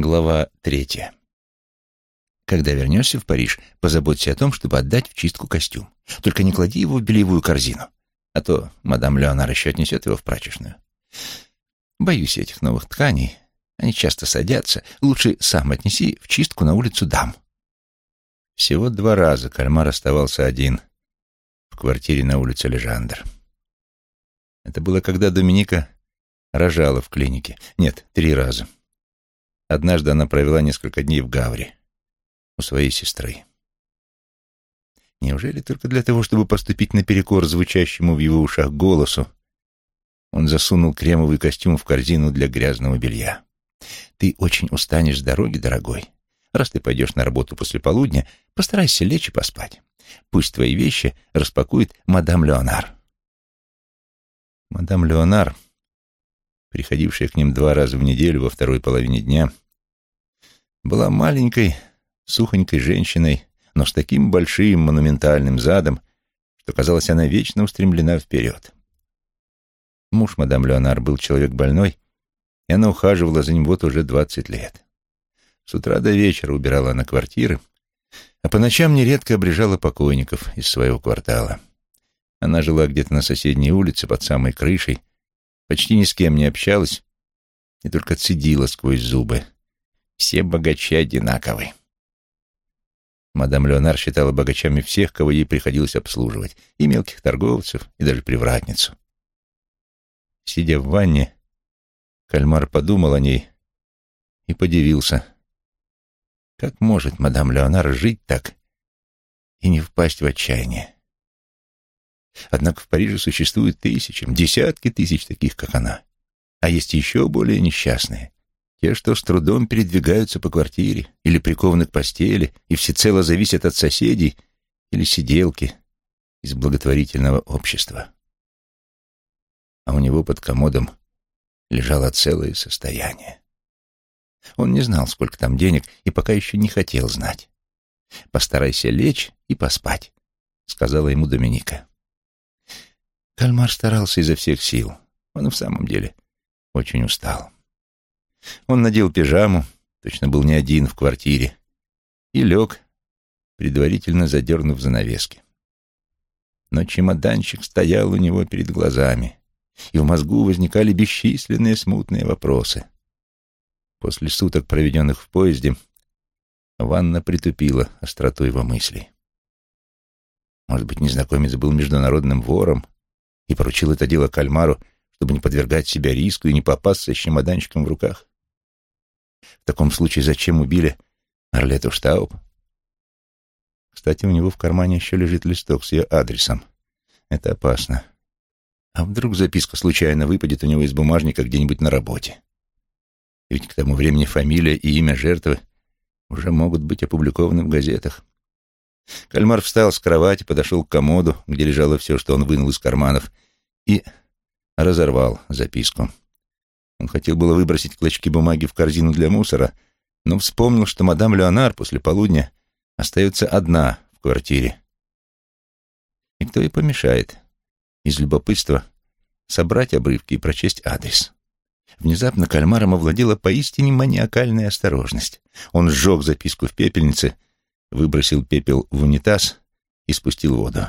Глава третья. Когда вернешься в Париж, позаботься о том, чтобы отдать в чистку костюм. Только не клади его в бельевую корзину, а то мадам Леонар еще отнесет его в прачечную. Боюсь этих новых тканей. Они часто садятся. Лучше сам отнеси в чистку на улицу дам. Всего два раза кальмар оставался один в квартире на улице Лежандр. Это было, когда Доминика рожала в клинике. Нет, три раза. Однажды она провела несколько дней в Гавре у своей сестры. Неужели только для того, чтобы поступить наперекор звучащему в его ушах голосу, он засунул кремовый костюм в корзину для грязного белья? «Ты очень устанешь с дороги, дорогой. Раз ты пойдешь на работу после полудня, постарайся лечь и поспать. Пусть твои вещи распакует мадам Леонар». Мадам Леонар приходившая к ним два раза в неделю во второй половине дня, была маленькой, сухонькой женщиной, но с таким большим монументальным задом, что, казалось, она вечно устремлена вперед. Муж мадам Леонар был человек больной, и она ухаживала за ним вот уже двадцать лет. С утра до вечера убирала она квартиры, а по ночам нередко обрежала покойников из своего квартала. Она жила где-то на соседней улице под самой крышей, почти ни с кем не общалась и только цедила сквозь зубы. Все богачи одинаковы. Мадам Леонар считала богачами всех, кого ей приходилось обслуживать, и мелких торговцев, и даже привратницу. Сидя в ванне, кальмар подумал о ней и подивился. Как может мадам Леонар жить так и не впасть в отчаяние? Однако в Париже существует тысячи, десятки тысяч таких, как она. А есть еще более несчастные. Те, что с трудом передвигаются по квартире или прикованы к постели и всецело зависят от соседей или сиделки из благотворительного общества. А у него под комодом лежало целое состояние. Он не знал, сколько там денег, и пока еще не хотел знать. «Постарайся лечь и поспать», — сказала ему Доминика. Кальмар старался изо всех сил. Он и в самом деле очень устал. Он надел пижаму, точно был не один в квартире, и лег, предварительно задернув занавески. Но чемоданчик стоял у него перед глазами, и в мозгу возникали бесчисленные смутные вопросы. После суток, проведенных в поезде, Ванна притупила остроту его мыслей. Может быть, незнакомец был международным вором, и поручил это дело Кальмару, чтобы не подвергать себя риску и не попасться с чемоданчиком в руках. В таком случае зачем убили Арлету Штауб? Кстати, у него в кармане еще лежит листок с ее адресом. Это опасно. А вдруг записка случайно выпадет у него из бумажника где-нибудь на работе? Ведь к тому времени фамилия и имя жертвы уже могут быть опубликованы в газетах. Кальмар встал с кровати, подошел к комоду, где лежало все, что он вынул из карманов, и разорвал записку. Он хотел было выбросить клочки бумаги в корзину для мусора, но вспомнил, что мадам Леонар после полудня остается одна в квартире. И кто ей помешает из любопытства собрать обрывки и прочесть адрес. Внезапно кальмаром овладела поистине маниакальная осторожность. Он сжег записку в пепельнице — выбросил пепел в унитаз и спустил воду.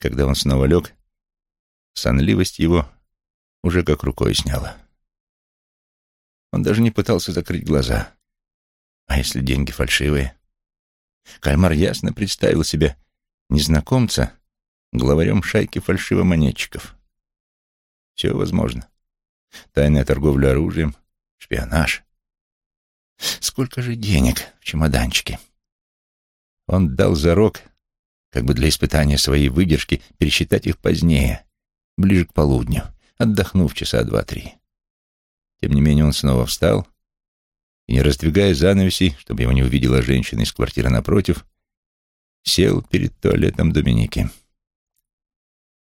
Когда он снова лег, сонливость его уже как рукой сняла. Он даже не пытался закрыть глаза. А если деньги фальшивые? Кальмар ясно представил себе незнакомца главарем шайки фальшивомонетчиков. Все возможно. Тайная торговля оружием, шпионаж. Сколько же денег в чемоданчике? Он дал зарок, как бы для испытания своей выдержки, пересчитать их позднее, ближе к полудню, отдохнув часа два-три. Тем не менее он снова встал и, не раздвигая занавесей, чтобы его не увидела женщина из квартиры напротив, сел перед туалетом Доминики.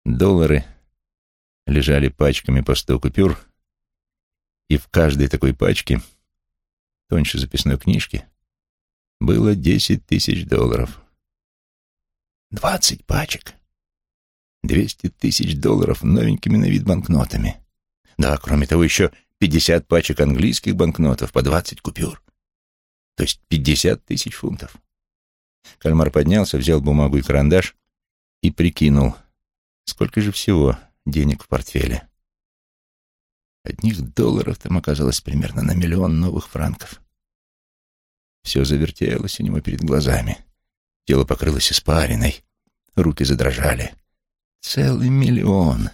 Доллары лежали пачками по сто купюр, и в каждой такой пачке — тоньше записной книжки, было десять тысяч долларов. Двадцать пачек. Двести тысяч долларов новенькими на вид банкнотами. Да, кроме того, еще пятьдесят пачек английских банкнотов по двадцать купюр. То есть пятьдесят тысяч фунтов. Кальмар поднялся, взял бумагу и карандаш и прикинул, сколько же всего денег в портфеле. Одних долларов там оказалось примерно на миллион новых франков. Все завертелось у него перед глазами. Тело покрылось испариной, руки задрожали. Целый миллион.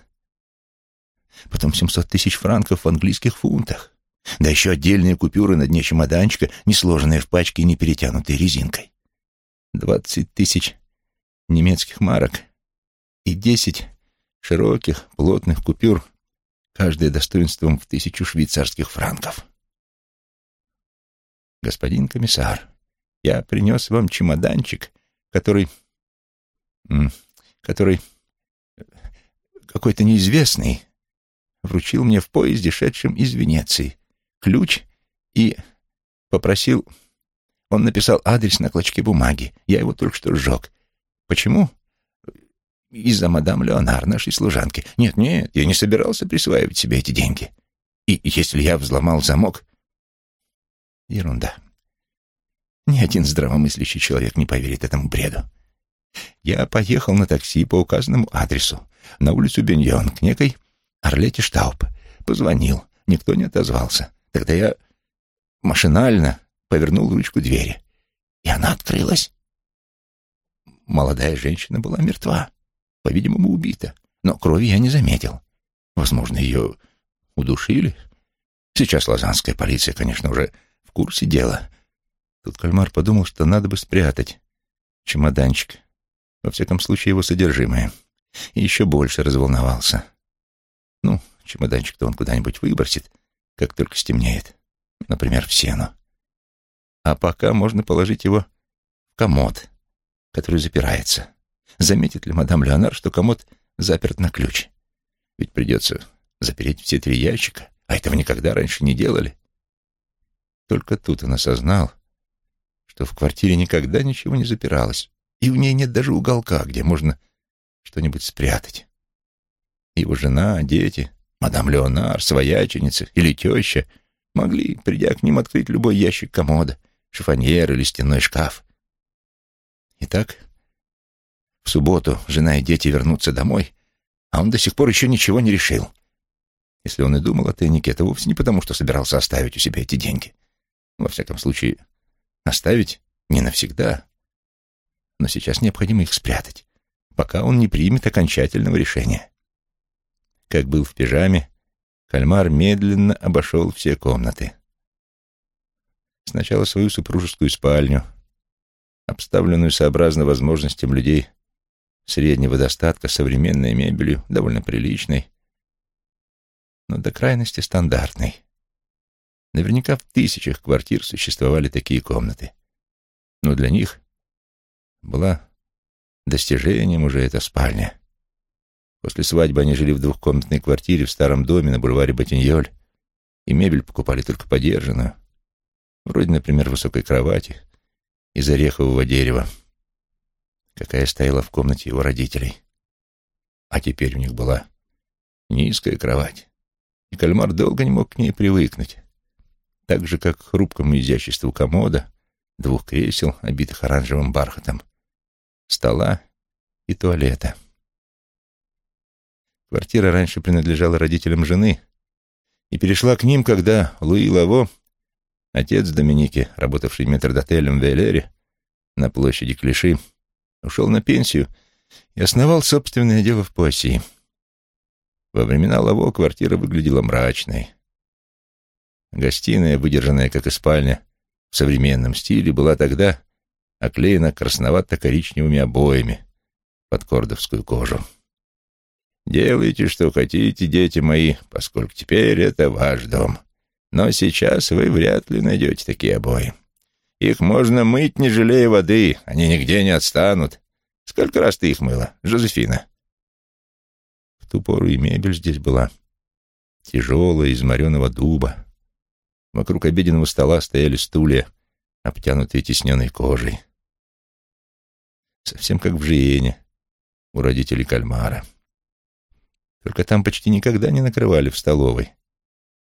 Потом семьсот тысяч франков в английских фунтах. Да еще отдельные купюры на дне чемоданчика, не сложенные в пачке и не перетянутые резинкой. Двадцать тысяч немецких марок и десять широких, плотных купюр, каждое достоинством в тысячу швейцарских франков. «Господин комиссар, я принес вам чемоданчик, который... который... какой-то неизвестный, вручил мне в поезде, шедшем из Венеции, ключ и попросил... Он написал адрес на клочке бумаги. Я его только что сжег. Почему? Из-за мадам Леонар, нашей служанки. Нет, нет, я не собирался присваивать себе эти деньги. И если я взломал замок... Ерунда. Ни один здравомыслящий человек не поверит этому бреду. Я поехал на такси по указанному адресу, на улицу Беньон, к некой Орлете Штауп. Позвонил. Никто не отозвался. Тогда я машинально повернул ручку двери. И она открылась. Молодая женщина была мертва. По-видимому, убита. Но крови я не заметил. Возможно, ее удушили. Сейчас лазанская полиция, конечно, уже в курсе дела. Тут кальмар подумал, что надо бы спрятать чемоданчик. Во всяком случае, его содержимое. И еще больше разволновался. Ну, чемоданчик-то он куда-нибудь выбросит, как только стемнеет. Например, в сену. А пока можно положить его в комод, который запирается. Заметит ли мадам Леонар, что комод заперт на ключ? Ведь придется запереть все три ящика, а этого никогда раньше не делали. Только тут он осознал, что в квартире никогда ничего не запиралось, и в ней нет даже уголка, где можно что-нибудь спрятать. Его жена, дети, мадам Леонар, свояченица или теща могли, придя к ним, открыть любой ящик комода, шифоньер или стенной шкаф. Итак, в субботу жена и дети вернутся домой, а он до сих пор еще ничего не решил. Если он и думал о тайнике, это вовсе не потому, что собирался оставить у себя эти деньги. Во всяком случае, Оставить не навсегда. Но сейчас необходимо их спрятать, пока он не примет окончательного решения. Как был в пижаме, кальмар медленно обошел все комнаты. Сначала свою супружескую спальню, обставленную сообразно возможностям людей среднего достатка, современной мебелью, довольно приличной, но до крайности стандартной. Наверняка в тысячах квартир существовали такие комнаты. Но для них была достижением уже эта спальня. После свадьбы они жили в двухкомнатной квартире в старом доме на бульваре Ботиньоль, и мебель покупали только подержанную, вроде, например, высокой кровати из орехового дерева, какая стояла в комнате его родителей. А теперь у них была низкая кровать, и кальмар долго не мог к ней привыкнуть так же, как к хрупкому изяществу комода, двух кресел, обитых оранжевым бархатом, стола и туалета. Квартира раньше принадлежала родителям жены и перешла к ним, когда Луи Лаво, отец Доминики, работавший метрдотелем в Элере на площади Клиши, ушел на пенсию и основал собственное дело в Пуасси. Во времена Лаво квартира выглядела мрачной. Гостиная, выдержанная как и спальня, в современном стиле, была тогда оклеена красновато-коричневыми обоями под кордовскую кожу. «Делайте, что хотите, дети мои, поскольку теперь это ваш дом. Но сейчас вы вряд ли найдете такие обои. Их можно мыть, не жалея воды, они нигде не отстанут. Сколько раз ты их мыла, Жозефина?» В ту пору и мебель здесь была тяжелая, из мореного дуба, Вокруг обеденного стола стояли стулья, обтянутые тесненной кожей. Совсем как в Жиене, у родителей кальмара. Только там почти никогда не накрывали в столовой.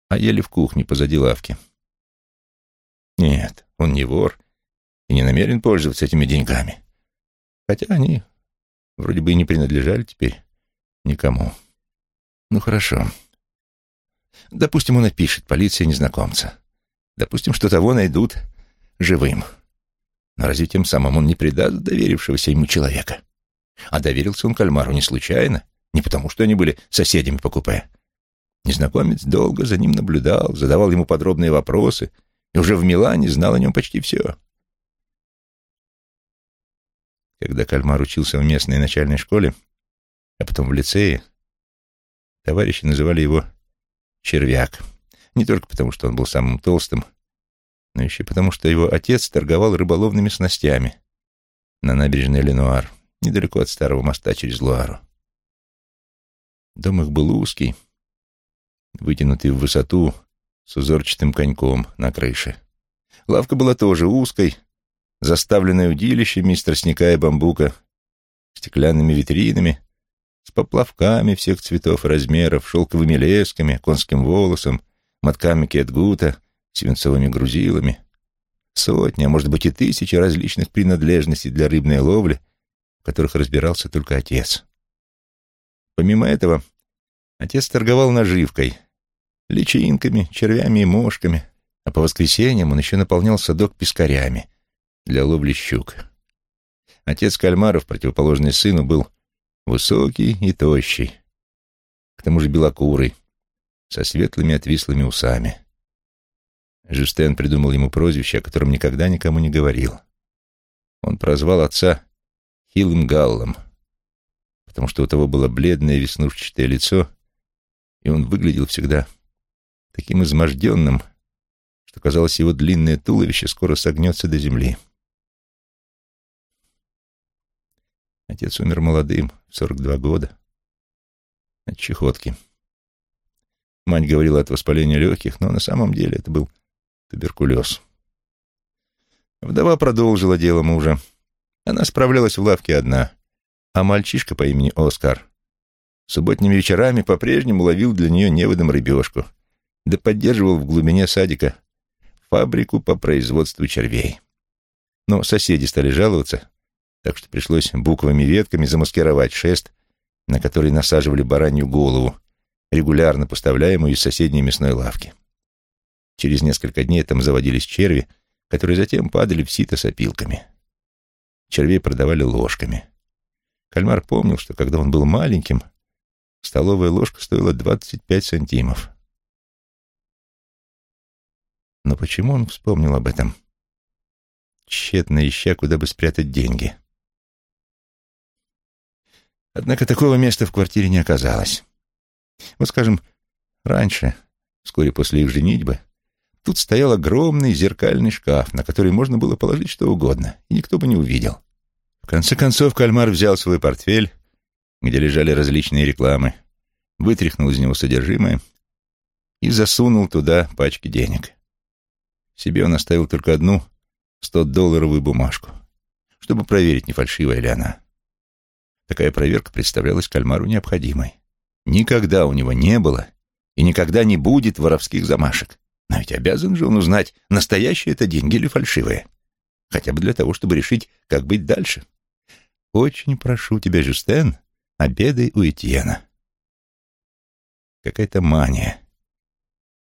а ели в кухне позади лавки. Нет, он не вор и не намерен пользоваться этими деньгами. Хотя они вроде бы и не принадлежали теперь никому. Ну хорошо. Допустим, он напишет полиции незнакомца. Допустим, что того найдут живым. Но разве тем самым он не предаст доверившегося ему человека? А доверился он кальмару не случайно, не потому что они были соседями по купе. Незнакомец долго за ним наблюдал, задавал ему подробные вопросы и уже в Милане знал о нем почти все. Когда кальмар учился в местной начальной школе, а потом в лицее, товарищи называли его «червяк». Не только потому, что он был самым толстым, но еще потому, что его отец торговал рыболовными снастями на набережной Ленуар, недалеко от старого моста через Луару. Дом их был узкий, вытянутый в высоту с узорчатым коньком на крыше. Лавка была тоже узкой, заставленной удилищами из тростника и бамбука, стеклянными витринами, с поплавками всех цветов и размеров, шелковыми лесками, конским волосом, мотками кетгута, свинцовыми грузилами. Сотни, а может быть и тысячи различных принадлежностей для рыбной ловли, в которых разбирался только отец. Помимо этого, отец торговал наживкой, личинками, червями и мошками, а по воскресеньям он еще наполнял садок пескарями для ловли щук. Отец кальмаров, противоположный сыну, был высокий и тощий, к тому же белокурый, со светлыми отвислыми усами. Жюстен придумал ему прозвище, о котором никогда никому не говорил. Он прозвал отца Хилым Галлом, потому что у того было бледное веснушчатое лицо, и он выглядел всегда таким изможденным, что, казалось, его длинное туловище скоро согнется до земли. Отец умер молодым, в 42 года, от чехотки. Мать говорила от воспаления легких, но на самом деле это был туберкулез. Вдова продолжила дело мужа. Она справлялась в лавке одна, а мальчишка по имени Оскар субботними вечерами по-прежнему ловил для нее неводом рыбешку, да поддерживал в глубине садика фабрику по производству червей. Но соседи стали жаловаться, так что пришлось буквами ветками замаскировать шест, на который насаживали баранью голову, регулярно поставляемую из соседней мясной лавки. Через несколько дней там заводились черви, которые затем падали в сито с опилками. Червей продавали ложками. Кальмар помнил, что когда он был маленьким, столовая ложка стоила 25 сантимов. Но почему он вспомнил об этом? Тщетно ища, куда бы спрятать деньги. Однако такого места в квартире не оказалось. Вот, скажем, раньше, вскоре после их женитьбы, тут стоял огромный зеркальный шкаф, на который можно было положить что угодно, и никто бы не увидел. В конце концов, кальмар взял свой портфель, где лежали различные рекламы, вытряхнул из него содержимое и засунул туда пачки денег. Себе он оставил только одну 100-долларовую бумажку, чтобы проверить, не фальшивая ли она. Такая проверка представлялась кальмару необходимой. Никогда у него не было и никогда не будет воровских замашек. Но ведь обязан же он узнать, настоящие это деньги или фальшивые. Хотя бы для того, чтобы решить, как быть дальше. Очень прошу тебя, Жюстен, обедай у Этьена. Какая-то мания.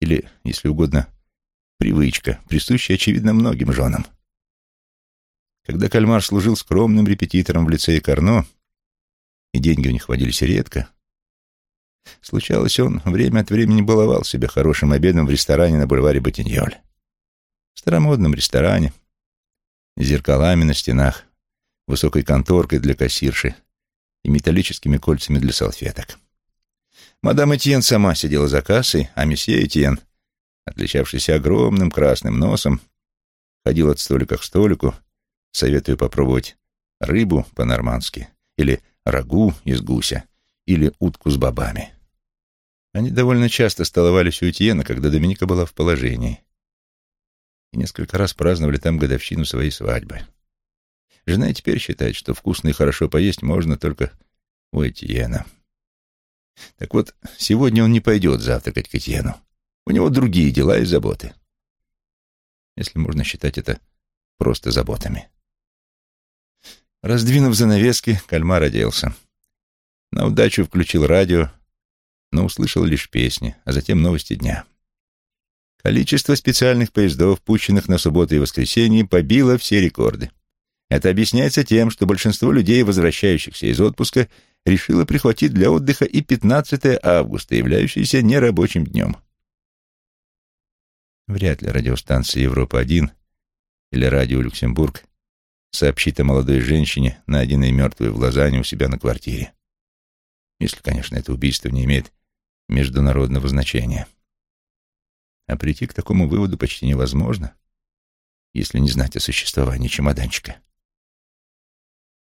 Или, если угодно, Привычка, присущая, очевидно, многим женам. Когда Кальмар служил скромным репетитором в лицее Карно, и деньги у них водились редко, случалось, он время от времени баловал себя хорошим обедом в ресторане на бульваре Ботиньоль. В старомодном ресторане, с зеркалами на стенах, высокой конторкой для кассирши и металлическими кольцами для салфеток. Мадам Этьен сама сидела за кассой, а месье Этьен отличавшийся огромным красным носом, ходил от столика к столику, советуя попробовать рыбу по-нормански, или рагу из гуся, или утку с бобами. Они довольно часто столовались у Этьена, когда Доминика была в положении, и несколько раз праздновали там годовщину своей свадьбы. Жена теперь считает, что вкусно и хорошо поесть можно только у Этьена. Так вот, сегодня он не пойдет завтракать к Этьену. У него другие дела и заботы. Если можно считать это просто заботами. Раздвинув занавески, кальмар оделся. На удачу включил радио, но услышал лишь песни, а затем новости дня. Количество специальных поездов, пущенных на субботу и воскресенье, побило все рекорды. Это объясняется тем, что большинство людей, возвращающихся из отпуска, решило прихватить для отдыха и 15 августа, являющееся нерабочим днем. Вряд ли радиостанция «Европа-1» или радио «Люксембург» сообщит о молодой женщине, найденной мертвой в Лозанне у себя на квартире. Если, конечно, это убийство не имеет международного значения. А прийти к такому выводу почти невозможно, если не знать о существовании чемоданчика.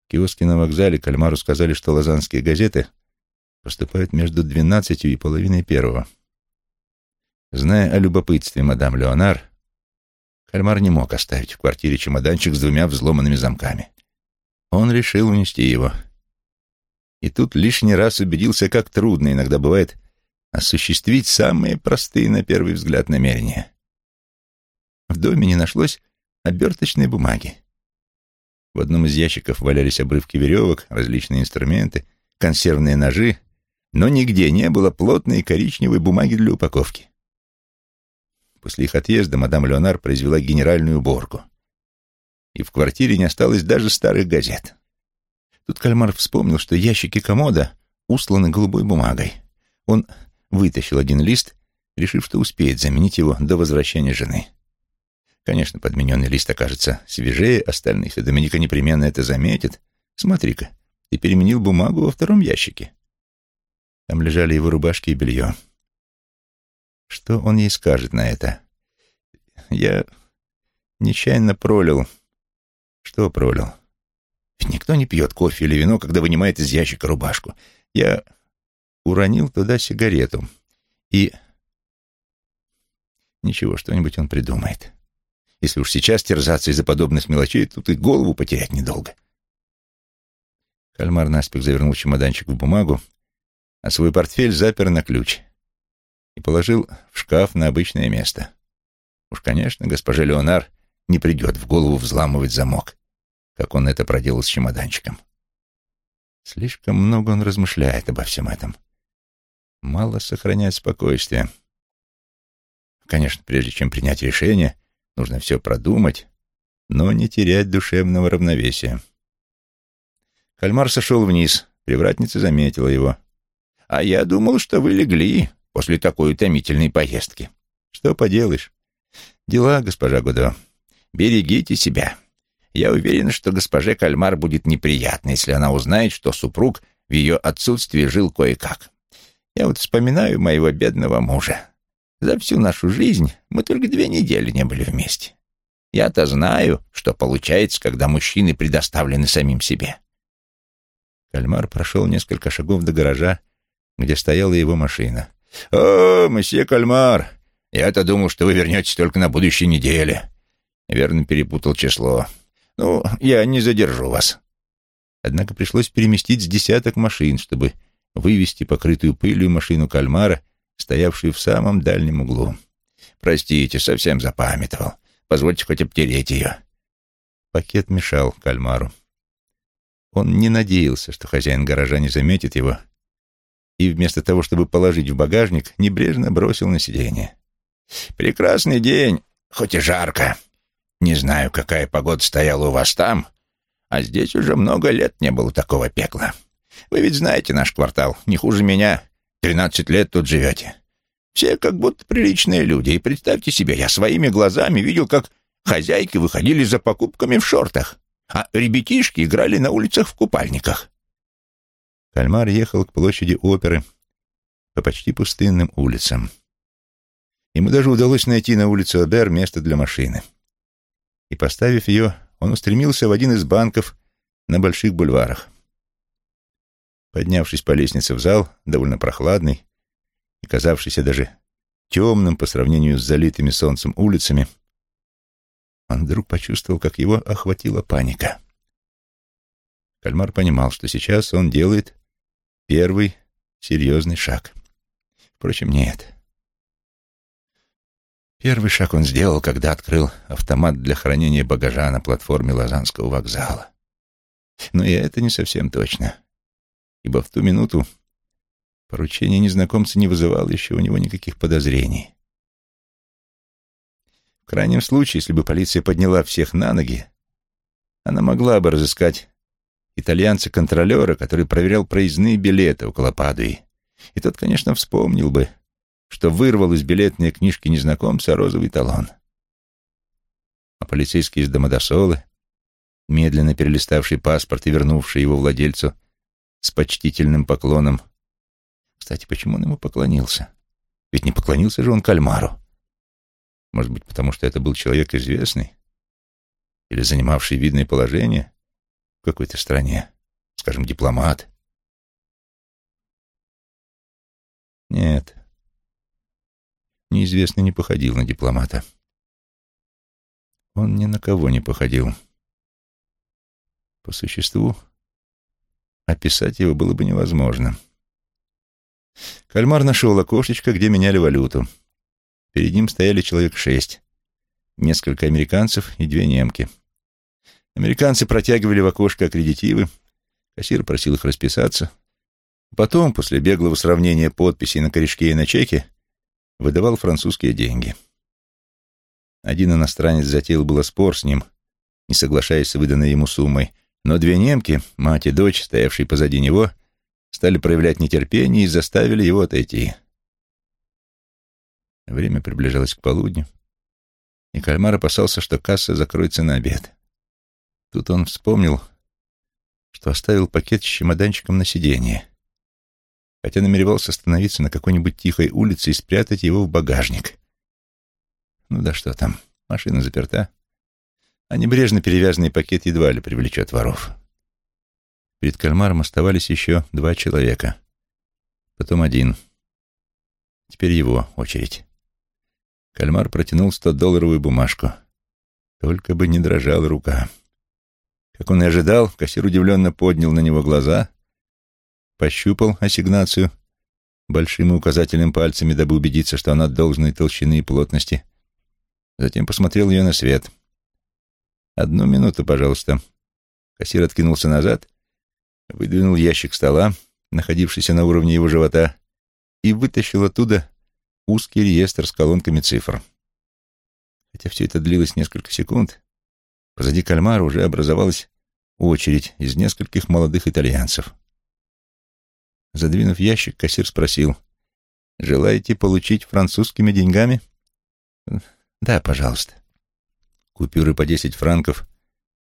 В киоске на вокзале Кальмару сказали, что лозанские газеты поступают между двенадцатью и половиной первого. Зная о любопытстве мадам Леонар, Кальмар не мог оставить в квартире чемоданчик с двумя взломанными замками. Он решил унести его. И тут лишний раз убедился, как трудно иногда бывает осуществить самые простые на первый взгляд намерения. В доме не нашлось оберточной бумаги. В одном из ящиков валялись обрывки веревок, различные инструменты, консервные ножи, но нигде не было плотной коричневой бумаги для упаковки. После их отъезда мадам Леонар произвела генеральную уборку. И в квартире не осталось даже старых газет. Тут Кальмар вспомнил, что ящики комода усланы голубой бумагой. Он вытащил один лист, решив, что успеет заменить его до возвращения жены. Конечно, подмененный лист окажется свежее остальных, и Доминика непременно это заметит. Смотри-ка, ты переменил бумагу во втором ящике. Там лежали его рубашки и белье. Что он ей скажет на это? Я нечаянно пролил. Что пролил? Ведь никто не пьет кофе или вино, когда вынимает из ящика рубашку. Я уронил туда сигарету. И... Ничего, что-нибудь он придумает. Если уж сейчас терзаться из-за подобных мелочей, тут и голову потерять недолго. Кальмар наспех завернул чемоданчик в бумагу, а свой портфель запер на ключ — и положил в шкаф на обычное место. Уж, конечно, госпоже Леонар не придет в голову взламывать замок, как он это проделал с чемоданчиком. Слишком много он размышляет обо всем этом. Мало сохраняет спокойствие. Конечно, прежде чем принять решение, нужно все продумать, но не терять душевного равновесия. Кальмар сошел вниз, привратница заметила его. «А я думал, что вы легли», после такой утомительной поездки. Что поделаешь? Дела, госпожа Гудо. Берегите себя. Я уверен, что госпоже Кальмар будет неприятно, если она узнает, что супруг в ее отсутствии жил кое-как. Я вот вспоминаю моего бедного мужа. За всю нашу жизнь мы только две недели не были вместе. Я-то знаю, что получается, когда мужчины предоставлены самим себе. Кальмар прошел несколько шагов до гаража, где стояла его машина. «О, месье Кальмар, я-то думал, что вы вернетесь только на будущей неделе». Верно перепутал число. «Ну, я не задержу вас». Однако пришлось переместить с десяток машин, чтобы вывести покрытую пылью машину Кальмара, стоявшую в самом дальнем углу. «Простите, совсем запамятовал. Позвольте хоть обтереть ее». Пакет мешал Кальмару. Он не надеялся, что хозяин гаража не заметит его, и вместо того, чтобы положить в багажник, небрежно бросил на сиденье. «Прекрасный день, хоть и жарко. Не знаю, какая погода стояла у вас там, а здесь уже много лет не было такого пекла. Вы ведь знаете наш квартал, не хуже меня. Тринадцать лет тут живете. Все как будто приличные люди, и представьте себе, я своими глазами видел, как хозяйки выходили за покупками в шортах, а ребятишки играли на улицах в купальниках. Кальмар ехал к площади оперы по почти пустынным улицам. Ему даже удалось найти на улице Обер место для машины. И, поставив ее, он устремился в один из банков на больших бульварах. Поднявшись по лестнице в зал, довольно прохладный и казавшийся даже темным по сравнению с залитыми солнцем улицами, он вдруг почувствовал, как его охватила паника. Кальмар понимал, что сейчас он делает Первый серьезный шаг. Впрочем, нет. Первый шаг он сделал, когда открыл автомат для хранения багажа на платформе Лозанского вокзала. Но и это не совсем точно, ибо в ту минуту поручение незнакомца не вызывало еще у него никаких подозрений. В крайнем случае, если бы полиция подняла всех на ноги, она могла бы разыскать итальянца-контролера, который проверял проездные билеты около Падуи. И тот, конечно, вспомнил бы, что вырвал из билетной книжки незнакомца розовый талон. А полицейские из Домодосолы, медленно перелиставший паспорт и вернувший его владельцу с почтительным поклоном. Кстати, почему он ему поклонился? Ведь не поклонился же он кальмару. Может быть, потому что это был человек известный или занимавший видное положение в какой-то стране, скажем, дипломат. Нет, неизвестный не походил на дипломата. Он ни на кого не походил. По существу, описать его было бы невозможно. Кальмар нашел окошечко, где меняли валюту. Перед ним стояли человек шесть. Несколько американцев и две немки. Американцы протягивали в окошко аккредитивы. Кассир просил их расписаться. Потом, после беглого сравнения подписей на корешке и на чеке, выдавал французские деньги. Один иностранец затеял было спор с ним, не соглашаясь с выданной ему суммой, но две немки, мать и дочь, стоявшие позади него, стали проявлять нетерпение и заставили его отойти. Время приближалось к полудню, и Кальмар опасался, что касса закроется на обед. Тут он вспомнил, что оставил пакет с чемоданчиком на сиденье хотя намеревался остановиться на какой-нибудь тихой улице и спрятать его в багажник. Ну да что там, машина заперта, а небрежно перевязанный пакет едва ли привлечет воров. Перед кальмаром оставались еще два человека, потом один. Теперь его очередь. Кальмар протянул 100-долларовую бумажку. Только бы не дрожала рука. Как он и ожидал, кассир удивленно поднял на него глаза — пощупал ассигнацию большим и указательным пальцами, дабы убедиться, что она должной толщины и плотности. Затем посмотрел ее на свет. «Одну минуту, пожалуйста». Кассир откинулся назад, выдвинул ящик стола, находившийся на уровне его живота, и вытащил оттуда узкий реестр с колонками цифр. Хотя все это длилось несколько секунд, позади кальмара уже образовалась очередь из нескольких молодых итальянцев. Задвинув ящик, кассир спросил. «Желаете получить французскими деньгами?» «Да, пожалуйста». Купюры по десять франков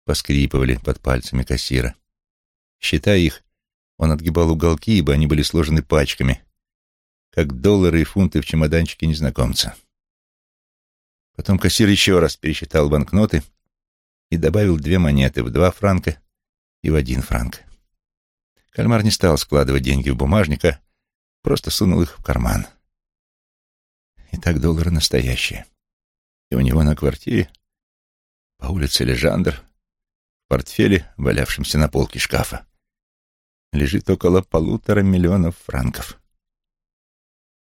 поскрипывали под пальцами кассира. Считая их, он отгибал уголки, ибо они были сложены пачками, как доллары и фунты в чемоданчике незнакомца. Потом кассир еще раз пересчитал банкноты и добавил две монеты в два франка и в один франк. Кальмар не стал складывать деньги в бумажник, а просто сунул их в карман. Итак, доллары настоящие. И у него на квартире, по улице Лежандр, в портфеле, валявшемся на полке шкафа, лежит около полутора миллионов франков.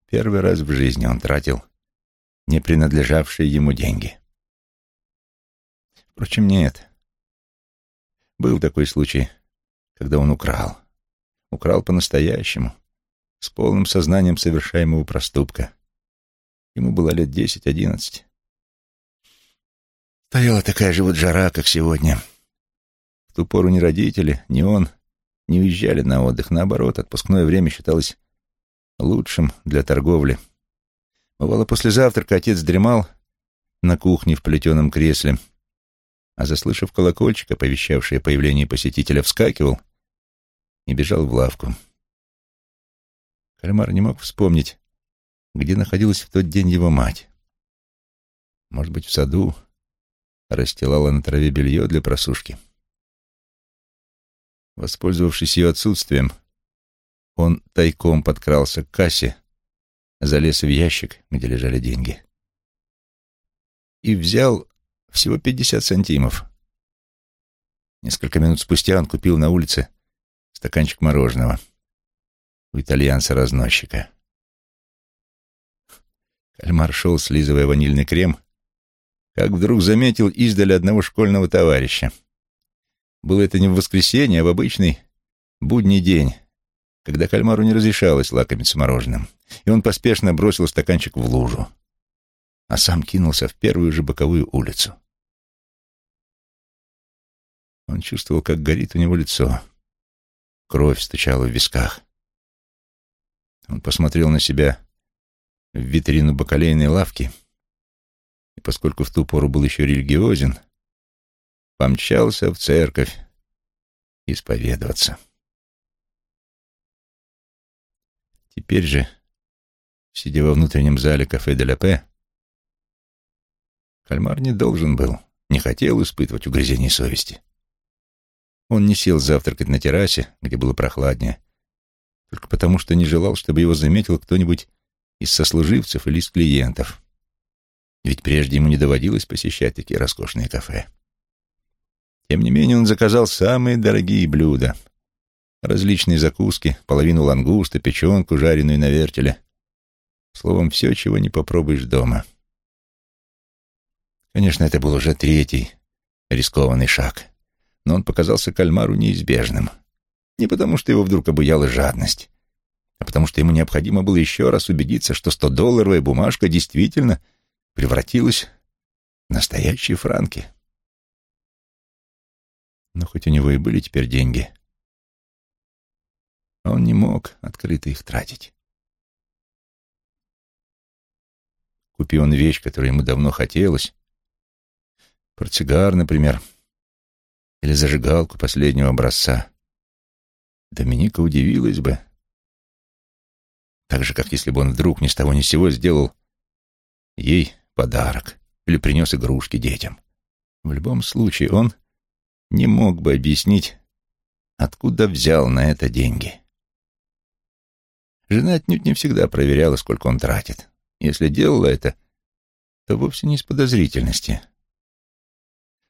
Первый раз в жизни он тратил не принадлежавшие ему деньги. Впрочем, нет. Был такой случай, когда он украл. Украл по-настоящему, с полным сознанием совершаемого проступка. Ему было лет десять-одиннадцать. Стояла такая же вот жара, как сегодня. В ту пору ни родители, ни он не уезжали на отдых. Наоборот, отпускное время считалось лучшим для торговли. Бывало, после завтрака отец дремал на кухне в плетеном кресле, а, заслышав колокольчик, оповещавший о появлении посетителя, вскакивал и бежал в лавку. Кальмар не мог вспомнить, где находилась в тот день его мать. Может быть, в саду расстилала на траве белье для просушки. Воспользовавшись ее отсутствием, он тайком подкрался к кассе, залез в ящик, где лежали деньги, и взял всего пятьдесят сантимов. Несколько минут спустя он купил на улице стаканчик мороженого у итальянца-разносчика. Кальмар шел, слизывая ванильный крем, как вдруг заметил издали одного школьного товарища. Было это не в воскресенье, а в обычный будний день, когда кальмару не разрешалось лакомиться мороженым, и он поспешно бросил стаканчик в лужу, а сам кинулся в первую же боковую улицу. Он чувствовал, как горит у него лицо. Кровь стучала в висках. Он посмотрел на себя в витрину бакалейной лавки и, поскольку в ту пору был еще религиозен, помчался в церковь исповедоваться. Теперь же, сидя во внутреннем зале кафе «Де ля Пе», Кальмар не должен был, не хотел испытывать угрызений совести. Он не сел завтракать на террасе, где было прохладнее, только потому что не желал, чтобы его заметил кто-нибудь из сослуживцев или из клиентов. Ведь прежде ему не доводилось посещать такие роскошные кафе. Тем не менее он заказал самые дорогие блюда. Различные закуски, половину лангуста, печенку, жареную на вертеле. Словом, все, чего не попробуешь дома. Конечно, это был уже третий рискованный шаг — но он показался кальмару неизбежным. Не потому, что его вдруг обуяла жадность, а потому что ему необходимо было еще раз убедиться, что 100-долларовая бумажка действительно превратилась в настоящие франки. Но хоть у него и были теперь деньги, он не мог открыто их тратить. Купи он вещь, которая ему давно хотелось, портсигар, например, — или зажигалку последнего образца. Доминика удивилась бы. Так же, как если бы он вдруг ни с того ни с сего сделал ей подарок или принес игрушки детям. В любом случае он не мог бы объяснить, откуда взял на это деньги. Жена отнюдь не всегда проверяла, сколько он тратит. Если делала это, то вовсе не из подозрительности,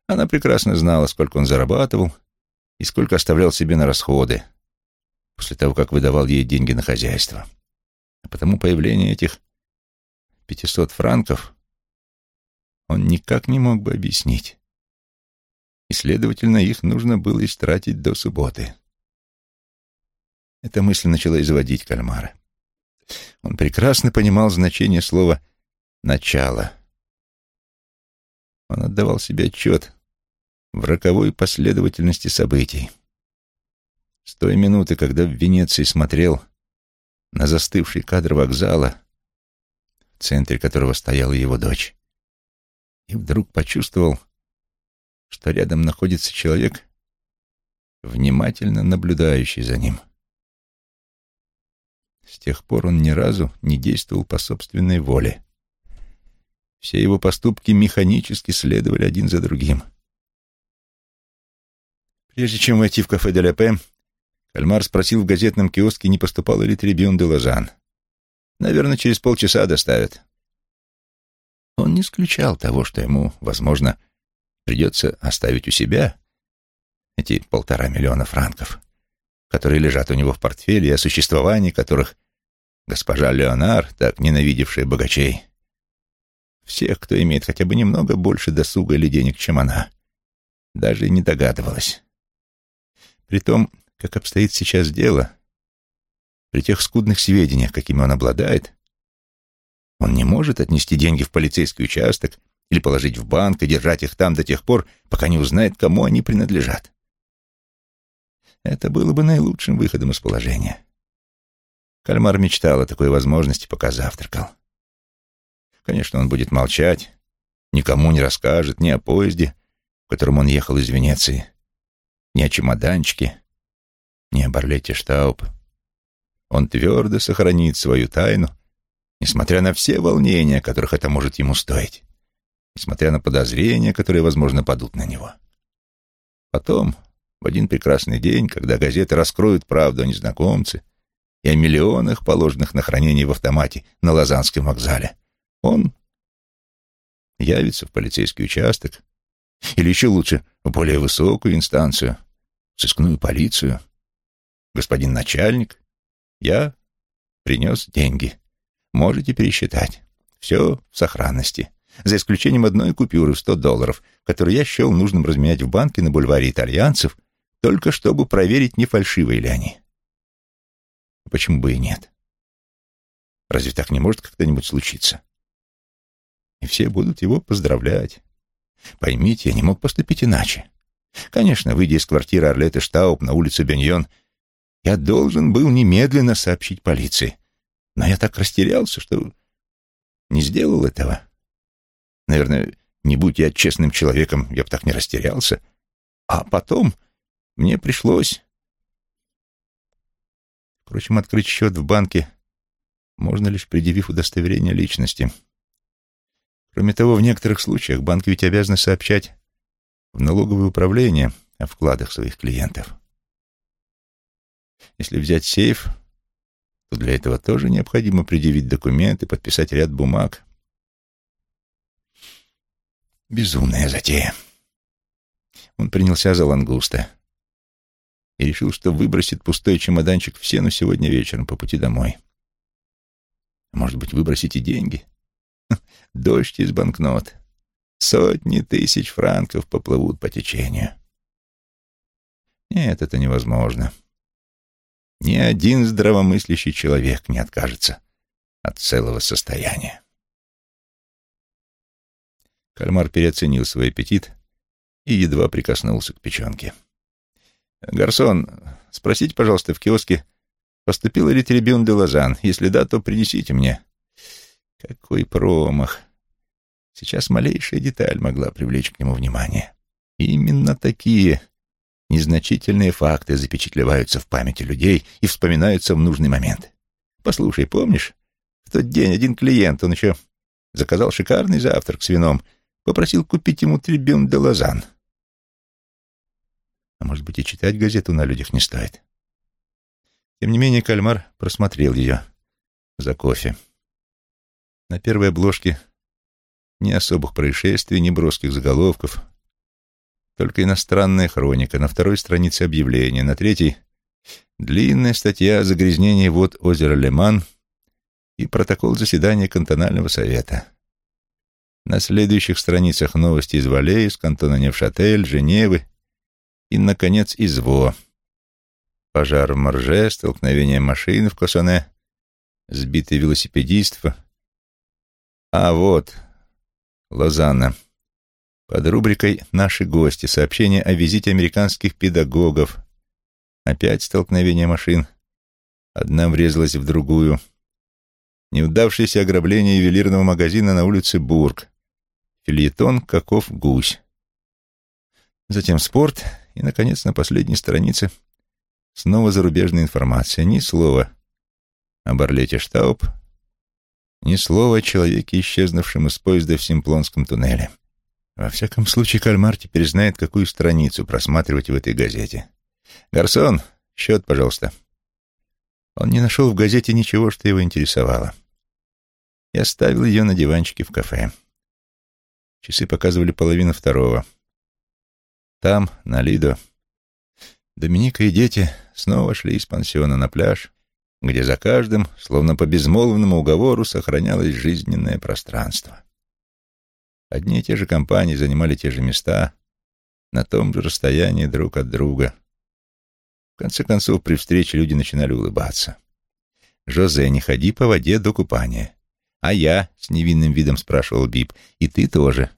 она прекрасно знала, сколько он зарабатывал и сколько оставлял себе на расходы после того, как выдавал ей деньги на хозяйство. А потому появление этих пятисот франков он никак не мог бы объяснить. И, следовательно, их нужно было истратить до субботы. Эта мысль начала изводить кальмара. Он прекрасно понимал значение слова «начало». Он отдавал себе отчет, в роковой последовательности событий. С той минуты, когда в Венеции смотрел на застывший кадр вокзала, в центре которого стояла его дочь, и вдруг почувствовал, что рядом находится человек, внимательно наблюдающий за ним. С тех пор он ни разу не действовал по собственной воле. Все его поступки механически следовали один за другим — Прежде чем войти в кафе «Де ля Пе», Кальмар спросил в газетном киоске, не поступал ли трибюн де Лозан. «Наверное, через полчаса доставят». Он не исключал того, что ему, возможно, придется оставить у себя эти полтора миллиона франков, которые лежат у него в портфеле и о существовании которых госпожа Леонар, так ненавидевшая богачей, всех, кто имеет хотя бы немного больше досуга или денег, чем она, даже не догадывалась. При том, как обстоит сейчас дело, при тех скудных сведениях, какими он обладает, он не может отнести деньги в полицейский участок или положить в банк и держать их там до тех пор, пока не узнает, кому они принадлежат. Это было бы наилучшим выходом из положения. Кальмар мечтал о такой возможности, пока завтракал. Конечно, он будет молчать, никому не расскажет ни о поезде, в котором он ехал из Венеции, ни о чемоданчике, ни о Барлете Штауб. Он твердо сохранит свою тайну, несмотря на все волнения, которых это может ему стоить, несмотря на подозрения, которые, возможно, падут на него. Потом, в один прекрасный день, когда газеты раскроют правду о незнакомце и о миллионах, положенных на хранение в автомате на Лозанском вокзале, он явится в полицейский участок, или еще лучше, в более высокую инстанцию, сыскную полицию. Господин начальник, я принес деньги. Можете пересчитать. Все в сохранности, за исключением одной купюры в сто долларов, которую я счел нужным разменять в банке на бульваре итальянцев, только чтобы проверить, не фальшивые ли они. Почему бы и нет? Разве так не может когда-нибудь случиться? И все будут его поздравлять. Поймите, я не мог поступить иначе. Конечно, выйдя из квартиры Орлеты Штауп на улицу Беньон, я должен был немедленно сообщить полиции. Но я так растерялся, что не сделал этого. Наверное, не будь я честным человеком, я бы так не растерялся. А потом мне пришлось... Впрочем, открыть счет в банке можно лишь предъявив удостоверение личности. Кроме того, в некоторых случаях банки ведь обязаны сообщать в налоговое управление о вкладах своих клиентов. Если взять сейф, то для этого тоже необходимо предъявить документы, подписать ряд бумаг. Безумная затея. Он принялся за лангуста и решил, что выбросит пустой чемоданчик в сену сегодня вечером по пути домой. Может быть, выбросите деньги? Дождь из банкнот. Сотни тысяч франков поплывут по течению. Нет, это невозможно. Ни один здравомыслящий человек не откажется от целого состояния. Кальмар переоценил свой аппетит и едва прикоснулся к печенке. «Гарсон, спросите, пожалуйста, в киоске, поступила ли Трибюн де Лозан? Если да, то принесите мне». Какой промах! Сейчас малейшая деталь могла привлечь к нему внимание. именно такие незначительные факты запечатлеваются в памяти людей и вспоминаются в нужный момент. Послушай, помнишь, в тот день один клиент, он еще заказал шикарный завтрак с вином, попросил купить ему трибюн де Лозан. А может быть, и читать газету на людях не стоит. Тем не менее, кальмар просмотрел ее за кофе. На первой обложке ни особых происшествий, ни броских заголовков. Только иностранная хроника. На второй странице объявление. На третьей — длинная статья о загрязнении вод озера Леман и протокол заседания кантонального совета. На следующих страницах новости из Вале, из кантона Невшатель, Женевы и, наконец, из Во. Пожар в Марже, столкновение машин в Косоне, сбитый велосипедист — а вот, Лозанна. Под рубрикой «Наши гости» сообщение о визите американских педагогов. Опять столкновение машин. Одна врезалась в другую. Неудавшееся ограбление ювелирного магазина на улице Бург. Фильетон «Каков гусь». Затем спорт и, наконец, на последней странице снова зарубежная информация. Ни слова об Орлете Штауб, ни слова о человеке, исчезнувшем из поезда в Симплонском туннеле. Во всяком случае, Кальмар теперь знает, какую страницу просматривать в этой газете. «Гарсон, счет, пожалуйста». Он не нашел в газете ничего, что его интересовало. Я оставил ее на диванчике в кафе. Часы показывали половину второго. Там, на Лидо, Доминика и дети снова шли из пансиона на пляж, где за каждым, словно по безмолвному уговору, сохранялось жизненное пространство. Одни и те же компании занимали те же места, на том же расстоянии друг от друга. В конце концов, при встрече люди начинали улыбаться. «Жозе, не ходи по воде до купания». «А я?» — с невинным видом спрашивал Бип. «И ты тоже.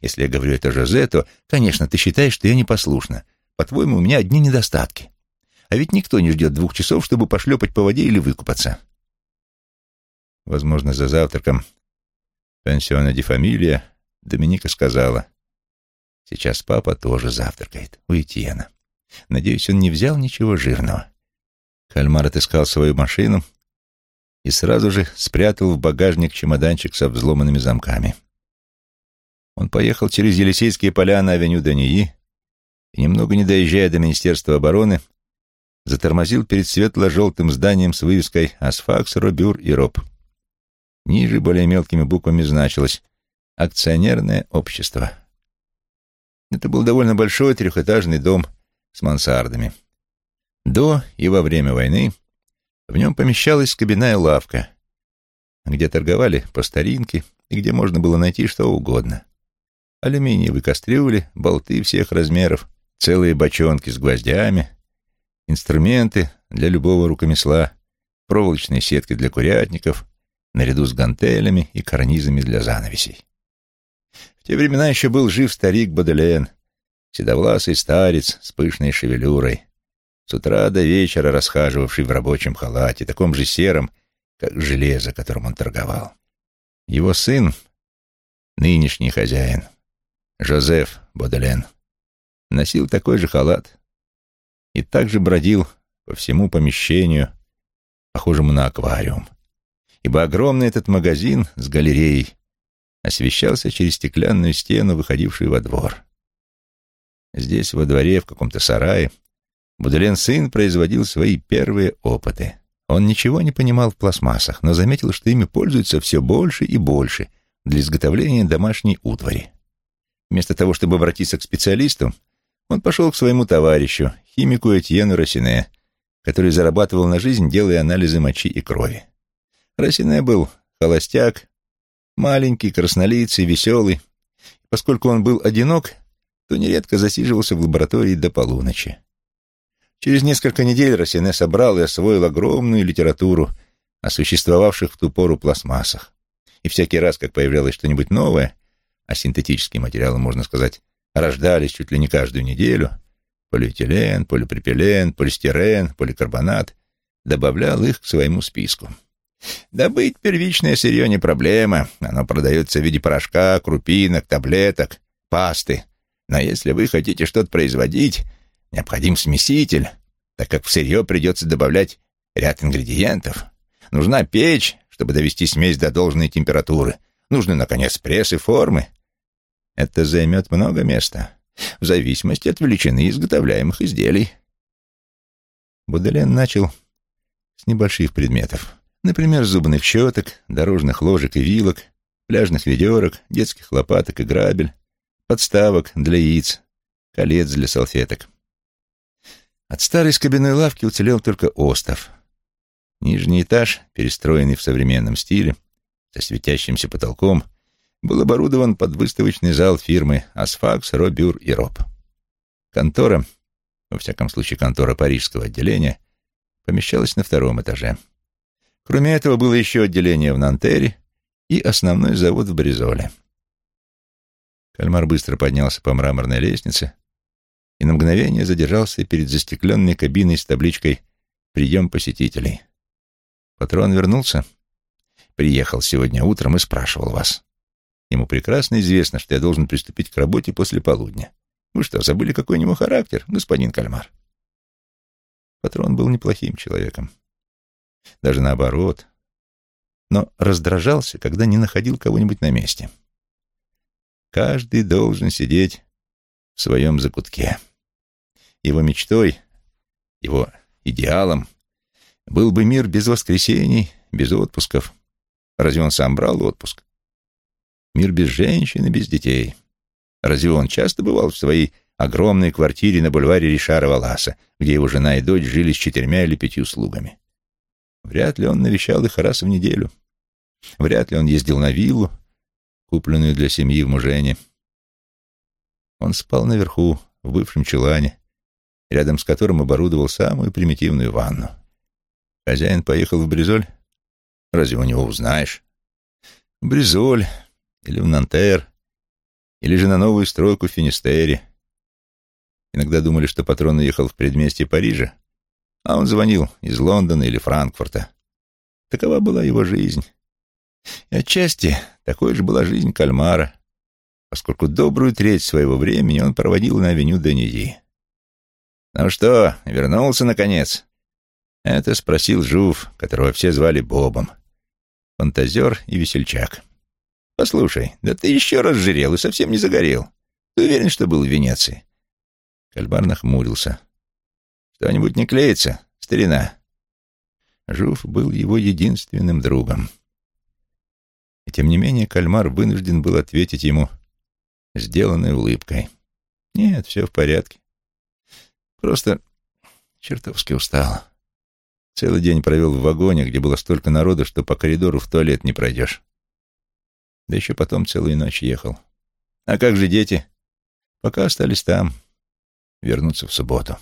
Если я говорю это Жозе, то, конечно, ты считаешь, что я непослушна. По-твоему, у меня одни недостатки. А ведь никто не ждет двух часов, чтобы пошлепать по воде или выкупаться. Возможно, за завтраком пенсиона де фамилия Доминика сказала, «Сейчас папа тоже завтракает у Этьена. Надеюсь, он не взял ничего жирного». Кальмар отыскал свою машину и сразу же спрятал в багажник чемоданчик со взломанными замками. Он поехал через Елисейские поля на авеню Дании и, немного не доезжая до Министерства обороны, затормозил перед светло-желтым зданием с вывеской «Асфакс, Робюр и Роб». Ниже более мелкими буквами значилось «Акционерное общество». Это был довольно большой трехэтажный дом с мансардами. До и во время войны в нем помещалась кабинная лавка, где торговали по старинке, и где можно было найти что угодно. Алюминиевые кастрюли, болты всех размеров, целые бочонки с гвоздями, инструменты для любого рукомесла, проволочные сетки для курятников, наряду с гантелями и карнизами для занавесей. В те времена еще был жив старик Боделен, седовласый старец с пышной шевелюрой, с утра до вечера расхаживавший в рабочем халате, таком же сером, как железо, которым он торговал. Его сын, нынешний хозяин, Жозеф Боделен, носил такой же халат и также бродил по всему помещению, похожему на аквариум, ибо огромный этот магазин с галереей освещался через стеклянную стену, выходившую во двор. Здесь, во дворе, в каком-то сарае, Буделен сын производил свои первые опыты. Он ничего не понимал в пластмассах, но заметил, что ими пользуются все больше и больше для изготовления домашней утвари. Вместо того, чтобы обратиться к специалисту, он пошел к своему товарищу, химику Этьену Росине, который зарабатывал на жизнь, делая анализы мочи и крови. Росине был холостяк, маленький, краснолицый, веселый. Поскольку он был одинок, то нередко засиживался в лаборатории до полуночи. Через несколько недель Росине собрал и освоил огромную литературу о существовавших в ту пору пластмассах. И всякий раз, как появлялось что-нибудь новое, а синтетические материалы, можно сказать, рождались чуть ли не каждую неделю, полиэтилен, полипропилен, полистирен, поликарбонат, добавлял их к своему списку. Добыть первичное сырье не проблема, оно продается в виде порошка, крупинок, таблеток, пасты. Но если вы хотите что-то производить, Необходим смеситель, так как в сырье придется добавлять ряд ингредиентов. Нужна печь, чтобы довести смесь до должной температуры. Нужны, наконец, пресс и формы. Это займет много места, в зависимости от величины изготовляемых изделий. Буделен начал с небольших предметов. Например, зубных щеток, дорожных ложек и вилок, пляжных ведерок, детских лопаток и грабель, подставок для яиц, колец для салфеток. От старой скобяной лавки уцелел только остов. Нижний этаж, перестроенный в современном стиле, со светящимся потолком, был оборудован под выставочный зал фирмы «Асфакс», «Робюр» и «Роб». Контора, во всяком случае контора парижского отделения, помещалась на втором этаже. Кроме этого было еще отделение в Нантере и основной завод в Бризоле. Кальмар быстро поднялся по мраморной лестнице, и на мгновение задержался перед застекленной кабиной с табличкой «Прием посетителей». Патрон вернулся, приехал сегодня утром и спрашивал вас. Ему прекрасно известно, что я должен приступить к работе после полудня. Вы что, забыли, какой у него характер, господин Кальмар? Патрон был неплохим человеком. Даже наоборот. Но раздражался, когда не находил кого-нибудь на месте. Каждый должен сидеть в своем закутке. Его мечтой, его идеалом был бы мир без воскресений, без отпусков. Разве он сам брал отпуск? Мир без женщин и без детей. Разве он часто бывал в своей огромной квартире на бульваре Ришара Валаса, где его жена и дочь жили с четырьмя или пятью слугами? Вряд ли он навещал их раз в неделю. Вряд ли он ездил на виллу, купленную для семьи в Мужене. Он спал наверху, в бывшем чулане, рядом с которым оборудовал самую примитивную ванну. Хозяин поехал в Бризоль. Разве у него узнаешь? Бризоль или в Нантер, или же на новую стройку в Финистере. Иногда думали, что патрон уехал в предместье Парижа, а он звонил из Лондона или Франкфурта. Такова была его жизнь. И отчасти такой же была жизнь Кальмара поскольку добрую треть своего времени он проводил на авеню Денези. «Ну что, вернулся, наконец?» Это спросил Жув, которого все звали Бобом. Фантазер и весельчак. «Послушай, да ты еще раз жирел и совсем не загорел. Ты уверен, что был в Венеции?» Кальмар нахмурился. «Что-нибудь не клеится, старина?» Жув был его единственным другом. И тем не менее Кальмар вынужден был ответить ему сделанной улыбкой. «Нет, все в порядке. Просто чертовски устал. Целый день провел в вагоне, где было столько народу, что по коридору в туалет не пройдешь. Да еще потом целую ночь ехал. А как же дети? Пока остались там. Вернуться в субботу.